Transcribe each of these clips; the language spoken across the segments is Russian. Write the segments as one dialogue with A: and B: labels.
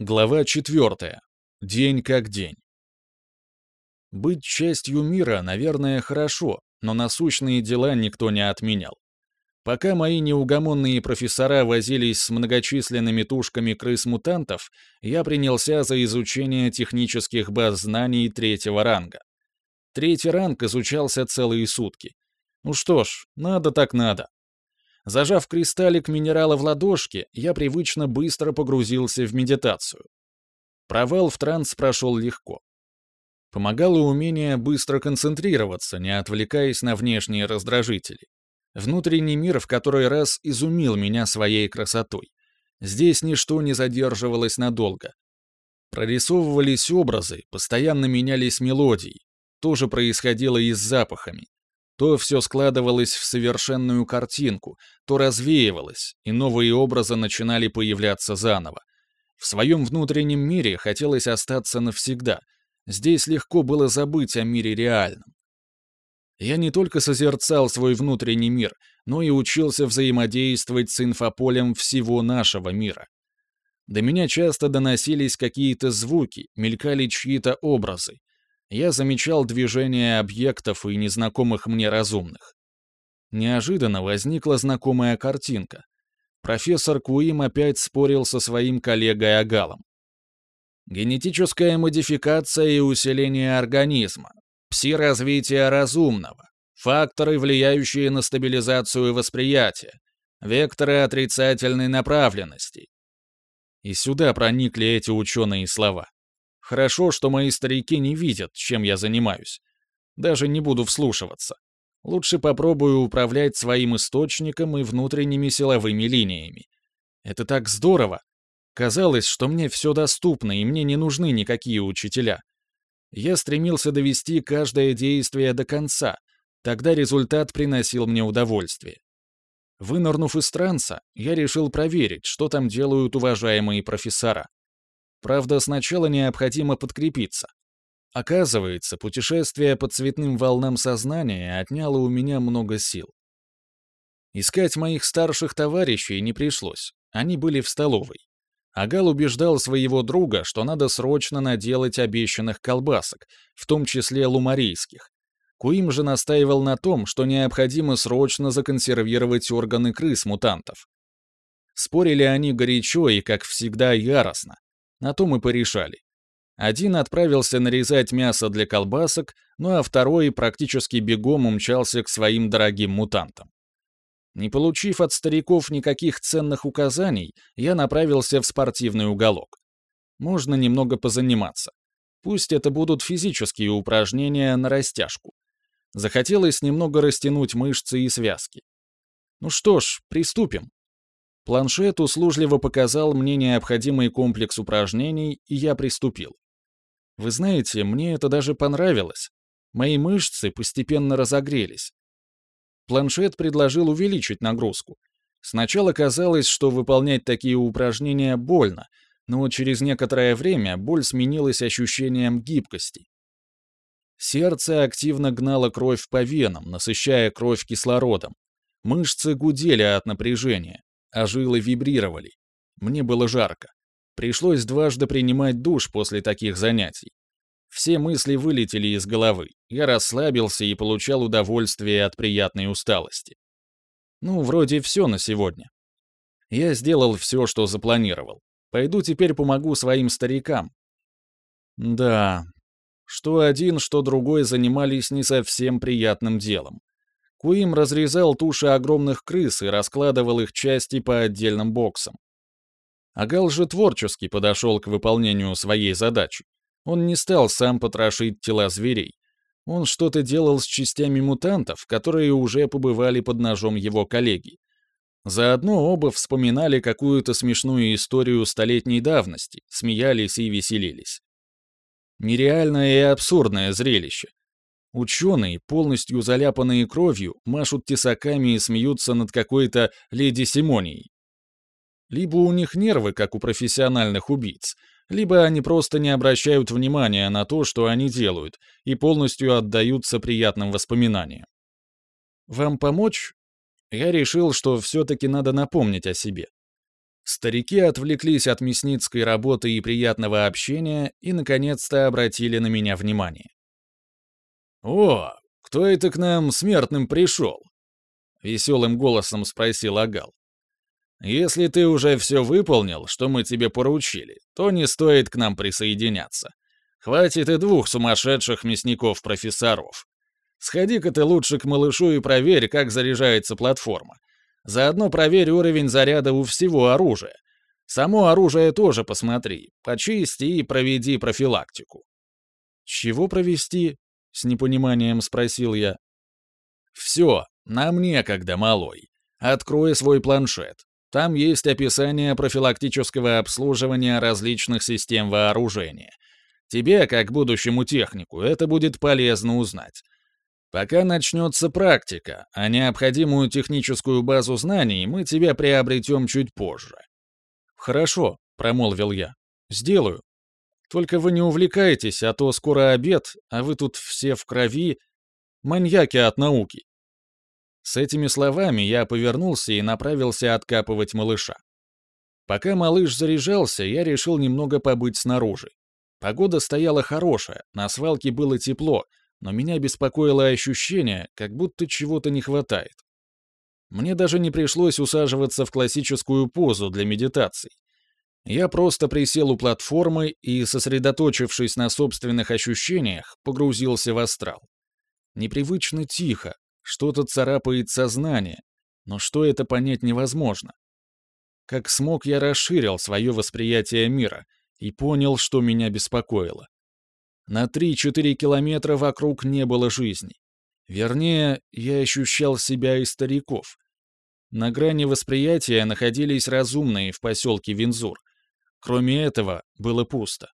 A: Глава 4. День как день. Быть частью мира, наверное, хорошо, но насущные дела никто не отменял. Пока мои неугомонные профессора возились с многочисленными тушками крыс-мутантов, я принялся за изучение технических баз знаний третьего ранга. Третий ранг изучался целые сутки. Ну что ж, надо так надо. Зажав кристаллик минерала в ладошке, я привычно быстро погрузился в медитацию. Провал в транс прошел легко. Помогало умение быстро концентрироваться, не отвлекаясь на внешние раздражители. Внутренний мир в который раз изумил меня своей красотой. Здесь ничто не задерживалось надолго. Прорисовывались образы, постоянно менялись мелодии. То же происходило и с запахами. То все складывалось в совершенную картинку, то развеивалось, и новые образы начинали появляться заново. В своем внутреннем мире хотелось остаться навсегда. Здесь легко было забыть о мире реальном. Я не только созерцал свой внутренний мир, но и учился взаимодействовать с инфополем всего нашего мира. До меня часто доносились какие-то звуки, мелькали чьи-то образы, я замечал движения объектов и незнакомых мне разумных. Неожиданно возникла знакомая картинка. Профессор Куим опять спорил со своим коллегой Агалом. Генетическая модификация и усиление организма, пси-развитие разумного, факторы, влияющие на стабилизацию восприятия, векторы отрицательной направленности. И сюда проникли эти ученые слова. Хорошо, что мои старики не видят, чем я занимаюсь. Даже не буду вслушиваться. Лучше попробую управлять своим источником и внутренними силовыми линиями. Это так здорово. Казалось, что мне все доступно, и мне не нужны никакие учителя. Я стремился довести каждое действие до конца. Тогда результат приносил мне удовольствие. Вынырнув из транса, я решил проверить, что там делают уважаемые профессора. Правда, сначала необходимо подкрепиться. Оказывается, путешествие по цветным волнам сознания отняло у меня много сил. Искать моих старших товарищей не пришлось, они были в столовой. Агал убеждал своего друга, что надо срочно наделать обещанных колбасок, в том числе лумарийских. Куим же настаивал на том, что необходимо срочно законсервировать органы крыс-мутантов. Спорили они горячо и, как всегда, яростно. На то мы порешали. Один отправился нарезать мясо для колбасок, ну а второй практически бегом умчался к своим дорогим мутантам. Не получив от стариков никаких ценных указаний, я направился в спортивный уголок. Можно немного позаниматься. Пусть это будут физические упражнения на растяжку. Захотелось немного растянуть мышцы и связки. Ну что ж, приступим. Планшет услужливо показал мне необходимый комплекс упражнений, и я приступил. Вы знаете, мне это даже понравилось. Мои мышцы постепенно разогрелись. Планшет предложил увеличить нагрузку. Сначала казалось, что выполнять такие упражнения больно, но через некоторое время боль сменилась ощущением гибкости. Сердце активно гнало кровь по венам, насыщая кровь кислородом. Мышцы гудели от напряжения а жилы вибрировали. Мне было жарко. Пришлось дважды принимать душ после таких занятий. Все мысли вылетели из головы. Я расслабился и получал удовольствие от приятной усталости. Ну, вроде все на сегодня. Я сделал все, что запланировал. Пойду теперь помогу своим старикам. Да, что один, что другой занимались не совсем приятным делом. Куим разрезал туши огромных крыс и раскладывал их части по отдельным боксам. Агал же творчески подошел к выполнению своей задачи. Он не стал сам потрошить тела зверей. Он что-то делал с частями мутантов, которые уже побывали под ножом его коллеги. Заодно оба вспоминали какую-то смешную историю столетней давности, смеялись и веселились. Нереальное и абсурдное зрелище. Ученые, полностью заляпанные кровью, машут тесаками и смеются над какой-то леди Симонией. Либо у них нервы, как у профессиональных убийц, либо они просто не обращают внимания на то, что они делают, и полностью отдаются приятным воспоминаниям. Вам помочь? Я решил, что все-таки надо напомнить о себе. Старики отвлеклись от мясницкой работы и приятного общения и, наконец-то, обратили на меня внимание. «О, кто это к нам смертным пришел?» — веселым голосом спросил Агал. «Если ты уже все выполнил, что мы тебе поручили, то не стоит к нам присоединяться. Хватит и двух сумасшедших мясников-профессоров. Сходи-ка ты лучше к малышу и проверь, как заряжается платформа. Заодно проверь уровень заряда у всего оружия. Само оружие тоже посмотри, почисти и проведи профилактику. «Чего провести?» — с непониманием спросил я. «Все, нам некогда, малой. Открой свой планшет. Там есть описание профилактического обслуживания различных систем вооружения. Тебе, как будущему технику, это будет полезно узнать. Пока начнется практика, а необходимую техническую базу знаний мы тебе приобретем чуть позже. Хорошо, промолвил я. Сделаю. Только вы не увлекайтесь, а то скоро обед, а вы тут все в крови. Маньяки от науки. С этими словами я повернулся и направился откапывать малыша. Пока малыш заряжался, я решил немного побыть снаружи. Погода стояла хорошая, на свалке было тепло, но меня беспокоило ощущение, как будто чего-то не хватает. Мне даже не пришлось усаживаться в классическую позу для медитаций. Я просто присел у платформы и, сосредоточившись на собственных ощущениях, погрузился в астрал. Непривычно тихо, что-то царапает сознание, но что это понять невозможно. Как смог, я расширил свое восприятие мира и понял, что меня беспокоило. На 3-4 километра вокруг не было жизни. Вернее, я ощущал себя и стариков. На грани восприятия находились разумные в поселке Винзур. Кроме этого, было пусто.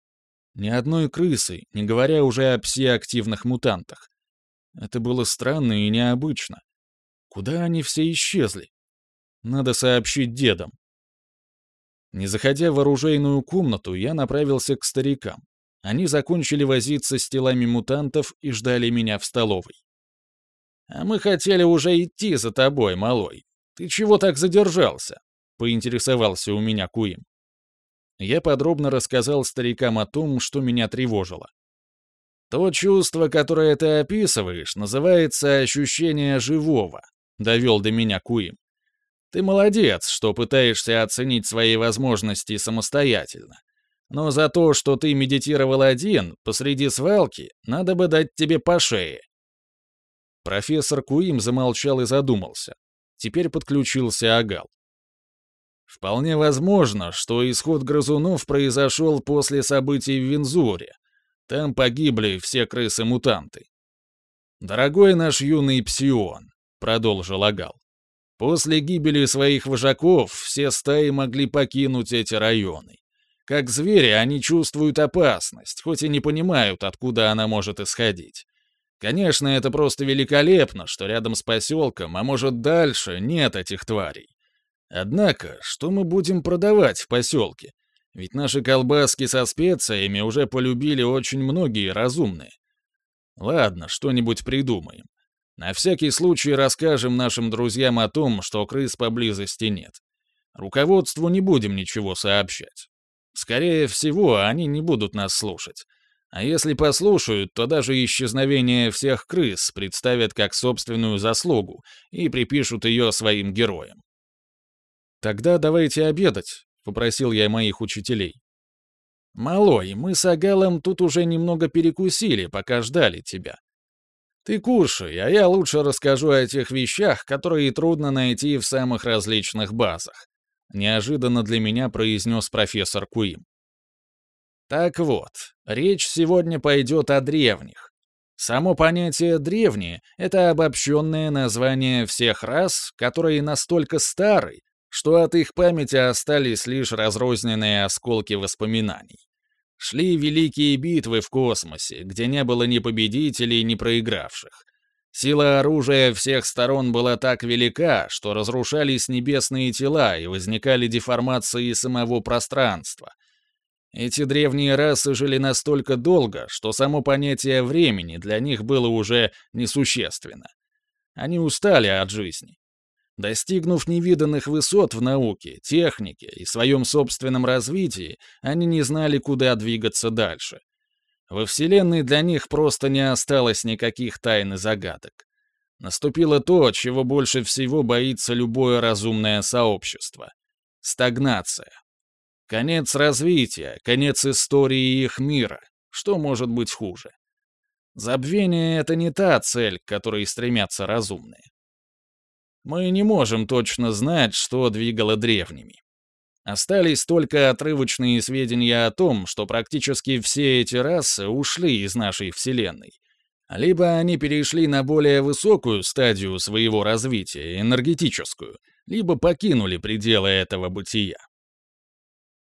A: Ни одной крысы, не говоря уже о псиактивных мутантах. Это было странно и необычно. Куда они все исчезли? Надо сообщить дедам. Не заходя в оружейную комнату, я направился к старикам. Они закончили возиться с телами мутантов и ждали меня в столовой. «А мы хотели уже идти за тобой, малой. Ты чего так задержался?» — поинтересовался у меня Куим. Я подробно рассказал старикам о том, что меня тревожило. «То чувство, которое ты описываешь, называется ощущение живого», — довел до меня Куим. «Ты молодец, что пытаешься оценить свои возможности самостоятельно. Но за то, что ты медитировал один, посреди свалки, надо бы дать тебе по шее». Профессор Куим замолчал и задумался. Теперь подключился Агал. Вполне возможно, что исход грызунов произошел после событий в Винзуре. Там погибли все крысы-мутанты. «Дорогой наш юный псион», — продолжил Агал, — «после гибели своих вожаков все стаи могли покинуть эти районы. Как звери, они чувствуют опасность, хоть и не понимают, откуда она может исходить. Конечно, это просто великолепно, что рядом с поселком, а может дальше, нет этих тварей. Однако, что мы будем продавать в поселке? Ведь наши колбаски со специями уже полюбили очень многие разумные. Ладно, что-нибудь придумаем. На всякий случай расскажем нашим друзьям о том, что крыс поблизости нет. Руководству не будем ничего сообщать. Скорее всего, они не будут нас слушать. А если послушают, то даже исчезновение всех крыс представят как собственную заслугу и припишут ее своим героям. «Тогда давайте обедать», — попросил я моих учителей. «Малой, мы с Агалом тут уже немного перекусили, пока ждали тебя. Ты кушай, а я лучше расскажу о тех вещах, которые трудно найти в самых различных базах неожиданно для меня произнес профессор Куим. Так вот, речь сегодня пойдет о древних. Само понятие «древние» — это обобщенное название всех рас, которые настолько стары, что от их памяти остались лишь разрозненные осколки воспоминаний. Шли великие битвы в космосе, где не было ни победителей, ни проигравших. Сила оружия всех сторон была так велика, что разрушались небесные тела и возникали деформации самого пространства. Эти древние расы жили настолько долго, что само понятие времени для них было уже несущественно. Они устали от жизни. Достигнув невиданных высот в науке, технике и своем собственном развитии, они не знали, куда двигаться дальше. Во Вселенной для них просто не осталось никаких тайн и загадок. Наступило то, чего больше всего боится любое разумное сообщество — стагнация. Конец развития, конец истории их мира. Что может быть хуже? Забвение — это не та цель, к которой стремятся разумные. Мы не можем точно знать, что двигало древними. Остались только отрывочные сведения о том, что практически все эти расы ушли из нашей Вселенной. Либо они перешли на более высокую стадию своего развития, энергетическую, либо покинули пределы этого бытия.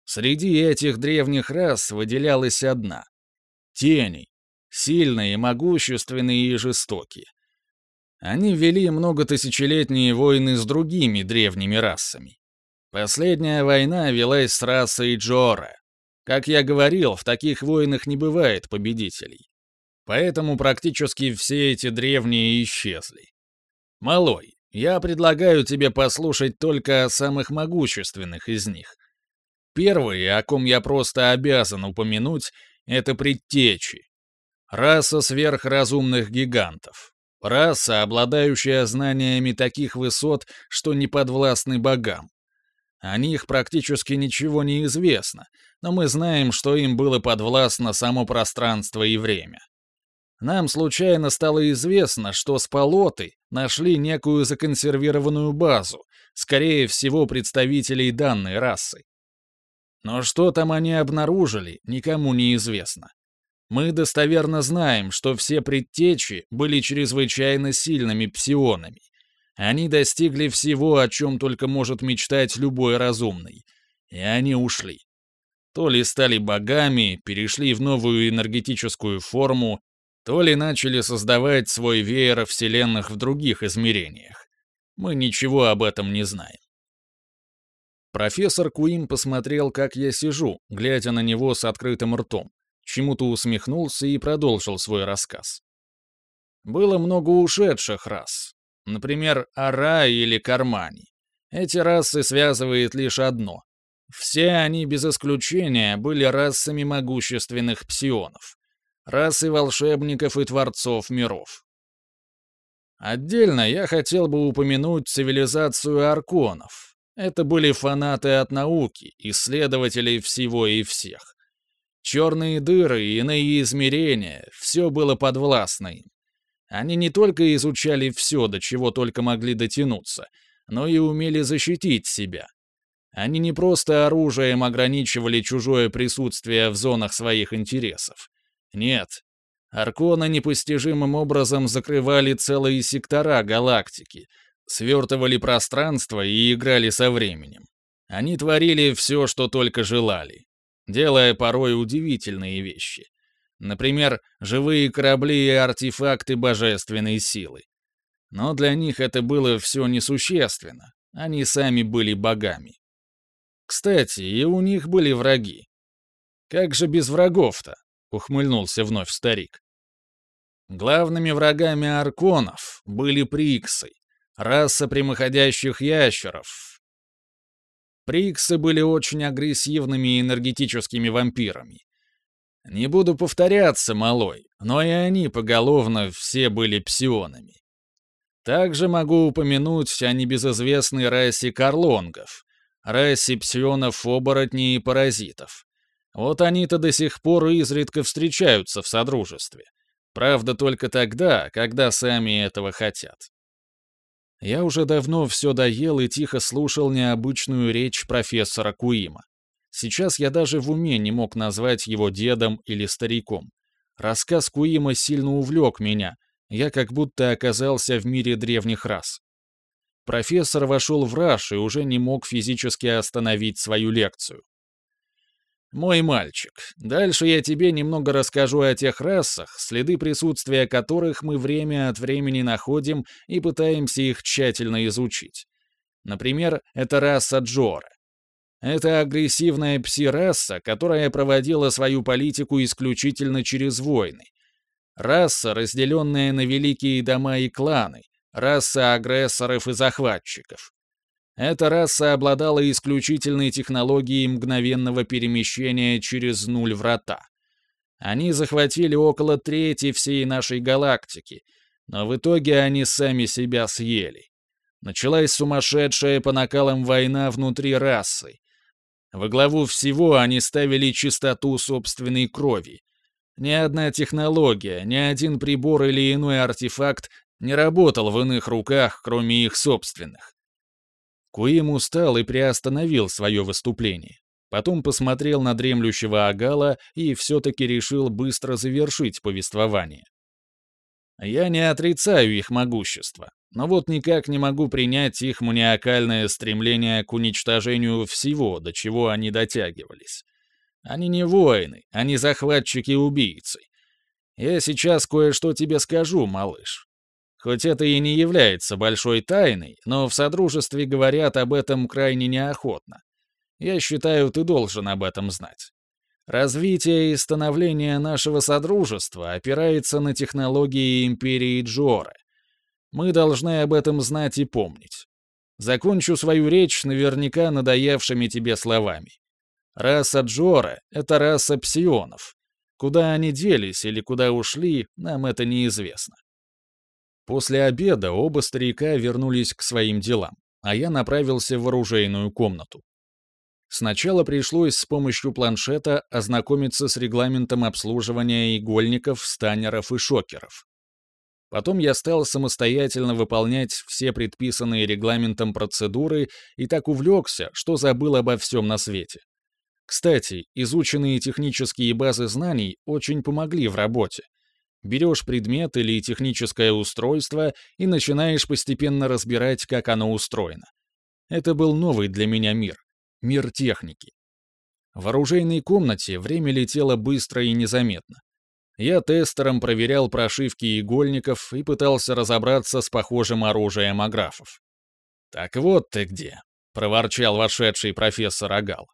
A: Среди этих древних рас выделялась одна — тени, сильные, могущественные и жестокие. Они вели многотысячелетние войны с другими древними расами. Последняя война велась с расой Джора. Как я говорил, в таких войнах не бывает победителей. Поэтому практически все эти древние исчезли. Малой, я предлагаю тебе послушать только о самых могущественных из них. Первый, о ком я просто обязан упомянуть, это предтечи. Раса сверхразумных гигантов. Раса, обладающая знаниями таких высот, что не подвластны богам. О них практически ничего не известно, но мы знаем, что им было подвластно само пространство и время. Нам случайно стало известно, что спалоты нашли некую законсервированную базу, скорее всего, представителей данной расы. Но что там они обнаружили, никому не известно. Мы достоверно знаем, что все предтечи были чрезвычайно сильными псионами. Они достигли всего, о чем только может мечтать любой разумный. И они ушли. То ли стали богами, перешли в новую энергетическую форму, то ли начали создавать свой веер вселенных в других измерениях. Мы ничего об этом не знаем. Профессор Куин посмотрел, как я сижу, глядя на него с открытым ртом чему-то усмехнулся и продолжил свой рассказ. Было много ушедших рас. Например, Ара или Кармани. Эти расы связывает лишь одно. Все они без исключения были расами могущественных псионов. Расы волшебников и творцов миров. Отдельно я хотел бы упомянуть цивилизацию арконов. Это были фанаты от науки, исследователи всего и всех. Черные дыры, иные измерения — все было подвластно им. Они не только изучали все, до чего только могли дотянуться, но и умели защитить себя. Они не просто оружием ограничивали чужое присутствие в зонах своих интересов. Нет. Аркона непостижимым образом закрывали целые сектора галактики, свертывали пространство и играли со временем. Они творили все, что только желали делая порой удивительные вещи. Например, живые корабли и артефакты божественной силы. Но для них это было все несущественно. Они сами были богами. Кстати, и у них были враги. Как же без врагов-то? Ухмыльнулся вновь старик. Главными врагами арконов были приксы, раса прямоходящих ящеров, Приксы были очень агрессивными энергетическими вампирами. Не буду повторяться, малой, но и они поголовно все были псионами. Также могу упомянуть о небезызвестной расе карлонгов, расе псионов-оборотней и паразитов. Вот они-то до сих пор изредка встречаются в Содружестве. Правда, только тогда, когда сами этого хотят. Я уже давно все доел и тихо слушал необычную речь профессора Куима. Сейчас я даже в уме не мог назвать его дедом или стариком. Рассказ Куима сильно увлек меня, я как будто оказался в мире древних рас. Профессор вошел в раж и уже не мог физически остановить свою лекцию. Мой мальчик, дальше я тебе немного расскажу о тех расах, следы присутствия которых мы время от времени находим и пытаемся их тщательно изучить. Например, это раса Джора. Это агрессивная пси-раса, которая проводила свою политику исключительно через войны. Раса, разделенная на великие дома и кланы, раса агрессоров и захватчиков. Эта раса обладала исключительной технологией мгновенного перемещения через нуль врата. Они захватили около трети всей нашей галактики, но в итоге они сами себя съели. Началась сумасшедшая по накалам война внутри расы. Во главу всего они ставили чистоту собственной крови. Ни одна технология, ни один прибор или иной артефакт не работал в иных руках, кроме их собственных. Куим устал и приостановил свое выступление. Потом посмотрел на дремлющего Агала и все-таки решил быстро завершить повествование. Я не отрицаю их могущество, но вот никак не могу принять их маниакальное стремление к уничтожению всего, до чего они дотягивались. Они не воины, они захватчики-убийцы. Я сейчас кое-что тебе скажу, малыш. Хоть это и не является большой тайной, но в Содружестве говорят об этом крайне неохотно. Я считаю, ты должен об этом знать. Развитие и становление нашего Содружества опирается на технологии Империи Джоры. Мы должны об этом знать и помнить. Закончу свою речь наверняка надоевшими тебе словами. Раса Джора — это раса псионов. Куда они делись или куда ушли, нам это неизвестно. После обеда оба старика вернулись к своим делам, а я направился в оружейную комнату. Сначала пришлось с помощью планшета ознакомиться с регламентом обслуживания игольников, станеров и шокеров. Потом я стал самостоятельно выполнять все предписанные регламентом процедуры и так увлекся, что забыл обо всем на свете. Кстати, изученные технические базы знаний очень помогли в работе, Берешь предмет или техническое устройство и начинаешь постепенно разбирать, как оно устроено. Это был новый для меня мир. Мир техники. В оружейной комнате время летело быстро и незаметно. Я тестером проверял прошивки игольников и пытался разобраться с похожим оружием аграфов. «Так вот ты где», — проворчал вошедший профессор Агал.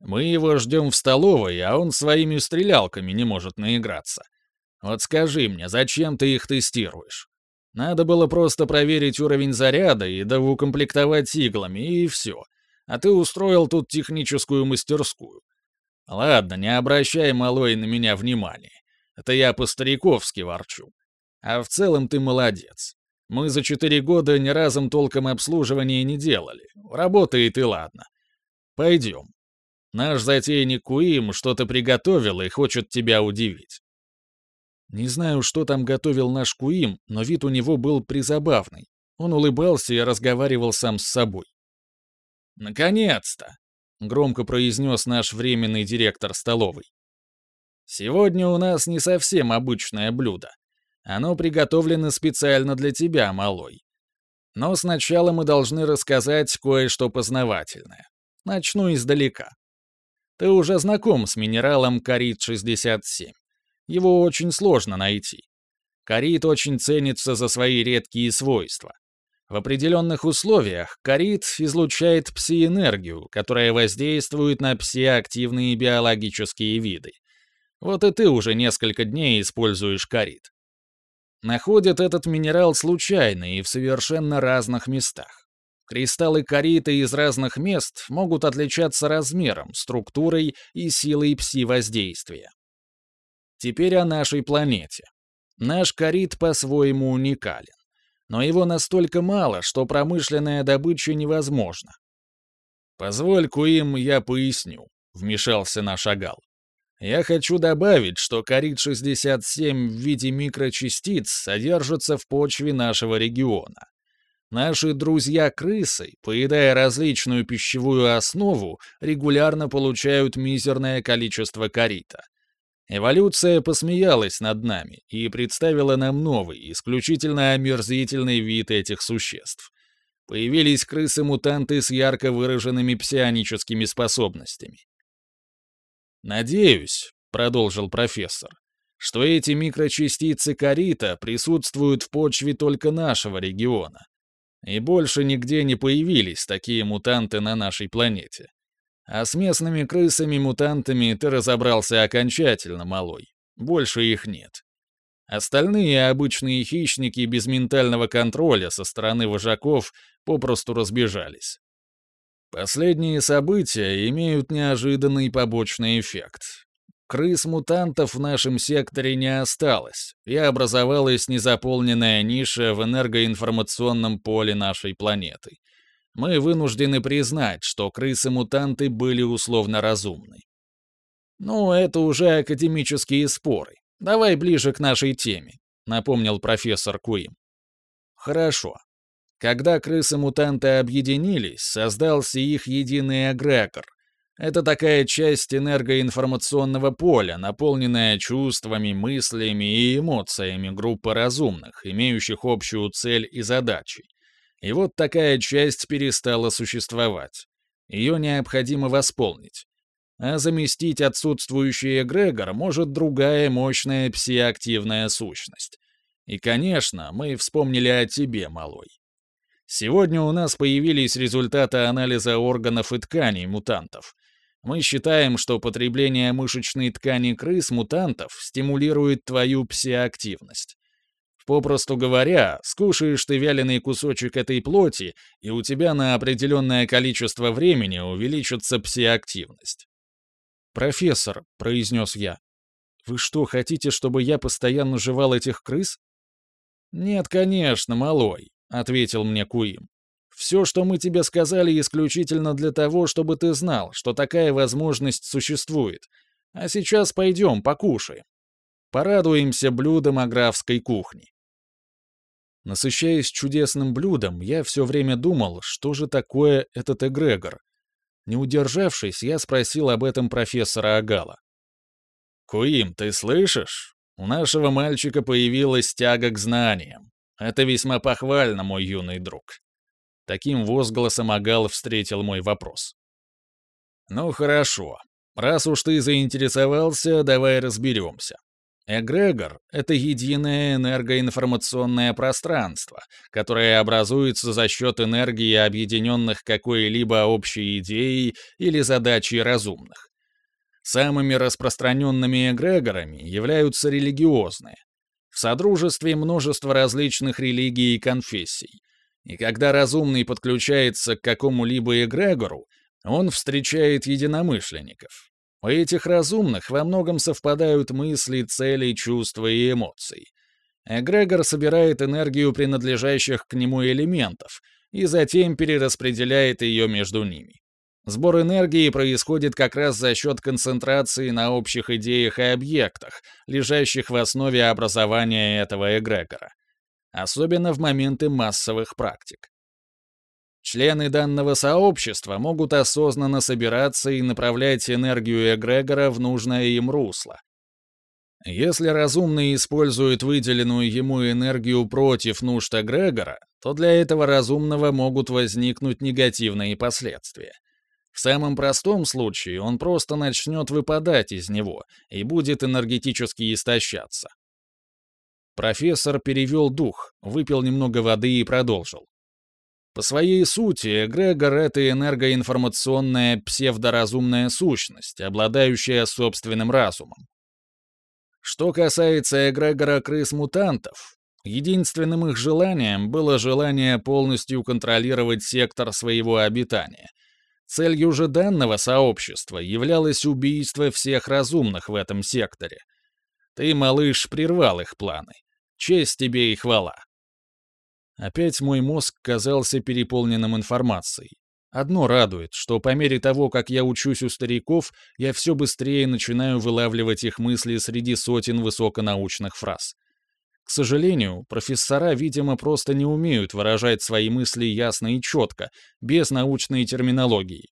A: «Мы его ждем в столовой, а он своими стрелялками не может наиграться. Вот скажи мне, зачем ты их тестируешь? Надо было просто проверить уровень заряда и доукомплектовать иглами, и все. А ты устроил тут техническую мастерскую. Ладно, не обращай, малой, на меня внимания. Это я по-стариковски ворчу. А в целом ты молодец. Мы за четыре года ни разом толком обслуживания не делали. Работает и ладно. Пойдем. Наш затейник Куим что-то приготовил и хочет тебя удивить. Не знаю, что там готовил наш Куим, но вид у него был призабавный. Он улыбался и разговаривал сам с собой. «Наконец-то!» — громко произнес наш временный директор столовой. «Сегодня у нас не совсем обычное блюдо. Оно приготовлено специально для тебя, малой. Но сначала мы должны рассказать кое-что познавательное. Начну издалека. Ты уже знаком с минералом Карит-67. Его очень сложно найти. Карит очень ценится за свои редкие свойства. В определенных условиях карит излучает пси-энергию, которая воздействует на пси-активные биологические виды. Вот и ты уже несколько дней используешь карит. Находят этот минерал случайно и в совершенно разных местах. Кристаллы карита из разных мест могут отличаться размером, структурой и силой пси-воздействия. Теперь о нашей планете. Наш корит по-своему уникален. Но его настолько мало, что промышленная добыча невозможна. «Позволь, Куим, я поясню», — вмешался наш Агал. «Я хочу добавить, что корит-67 в виде микрочастиц содержится в почве нашего региона. Наши друзья-крысы, поедая различную пищевую основу, регулярно получают мизерное количество корита. Эволюция посмеялась над нами и представила нам новый, исключительно омерзительный вид этих существ. Появились крысы-мутанты с ярко выраженными псионическими способностями. «Надеюсь», — продолжил профессор, что эти микрочастицы корита присутствуют в почве только нашего региона. И больше нигде не появились такие мутанты на нашей планете. А с местными крысами-мутантами ты разобрался окончательно, малой. Больше их нет. Остальные обычные хищники без ментального контроля со стороны вожаков попросту разбежались. Последние события имеют неожиданный побочный эффект. Крыс-мутантов в нашем секторе не осталось, и образовалась незаполненная ниша в энергоинформационном поле нашей планеты. Мы вынуждены признать, что крысы-мутанты были условно разумны. Ну, это уже академические споры. Давай ближе к нашей теме, напомнил профессор Куим. Хорошо. Когда крысы-мутанты объединились, создался их единый эгрегор. Это такая часть энергоинформационного поля, наполненная чувствами, мыслями и эмоциями группы разумных, имеющих общую цель и задачи. И вот такая часть перестала существовать. Ее необходимо восполнить. А заместить отсутствующий эгрегор может другая мощная псиактивная сущность. И, конечно, мы вспомнили о тебе, малой. Сегодня у нас появились результаты анализа органов и тканей мутантов. Мы считаем, что потребление мышечной ткани крыс-мутантов стимулирует твою псиактивность. Попросту говоря, скушаешь ты вяленый кусочек этой плоти, и у тебя на определенное количество времени увеличится псиактивность. «Профессор», — произнес я, — «вы что, хотите, чтобы я постоянно жевал этих крыс?» «Нет, конечно, малой ответил мне Куим. Все, что мы тебе сказали, исключительно для того, чтобы ты знал, что такая возможность существует. А сейчас пойдем, покушаем. Порадуемся блюдом аграфской кухни. Насыщаясь чудесным блюдом, я все время думал, что же такое этот эгрегор. Не удержавшись, я спросил об этом профессора Агала. «Куим, ты слышишь? У нашего мальчика появилась тяга к знаниям. Это весьма похвально, мой юный друг. Таким возгласом Агал встретил мой вопрос. Ну хорошо. Раз уж ты заинтересовался, давай разберемся. Эгрегор — это единое энергоинформационное пространство, которое образуется за счет энергии объединенных какой-либо общей идеей или задачей разумных. Самыми распространенными эгрегорами являются религиозные, в содружестве множество различных религий и конфессий. И когда разумный подключается к какому-либо эгрегору, он встречает единомышленников. У этих разумных во многом совпадают мысли, цели, чувства и эмоции. Эгрегор собирает энергию принадлежащих к нему элементов и затем перераспределяет ее между ними. Сбор энергии происходит как раз за счет концентрации на общих идеях и объектах, лежащих в основе образования этого эгрегора. Особенно в моменты массовых практик. Члены данного сообщества могут осознанно собираться и направлять энергию эгрегора в нужное им русло. Если разумный использует выделенную ему энергию против нужд эгрегора, то для этого разумного могут возникнуть негативные последствия. В самом простом случае он просто начнет выпадать из него и будет энергетически истощаться. Профессор перевел дух, выпил немного воды и продолжил. По своей сути, эгрегор — это энергоинформационная псевдоразумная сущность, обладающая собственным разумом. Что касается эгрегора крыс-мутантов, единственным их желанием было желание полностью контролировать сектор своего обитания — Целью же данного сообщества являлось убийство всех разумных в этом секторе. Ты, малыш, прервал их планы. Честь тебе и хвала. Опять мой мозг казался переполненным информацией. Одно радует, что по мере того, как я учусь у стариков, я все быстрее начинаю вылавливать их мысли среди сотен высоконаучных фраз. К сожалению, профессора, видимо, просто не умеют выражать свои мысли ясно и четко, без научной терминологии.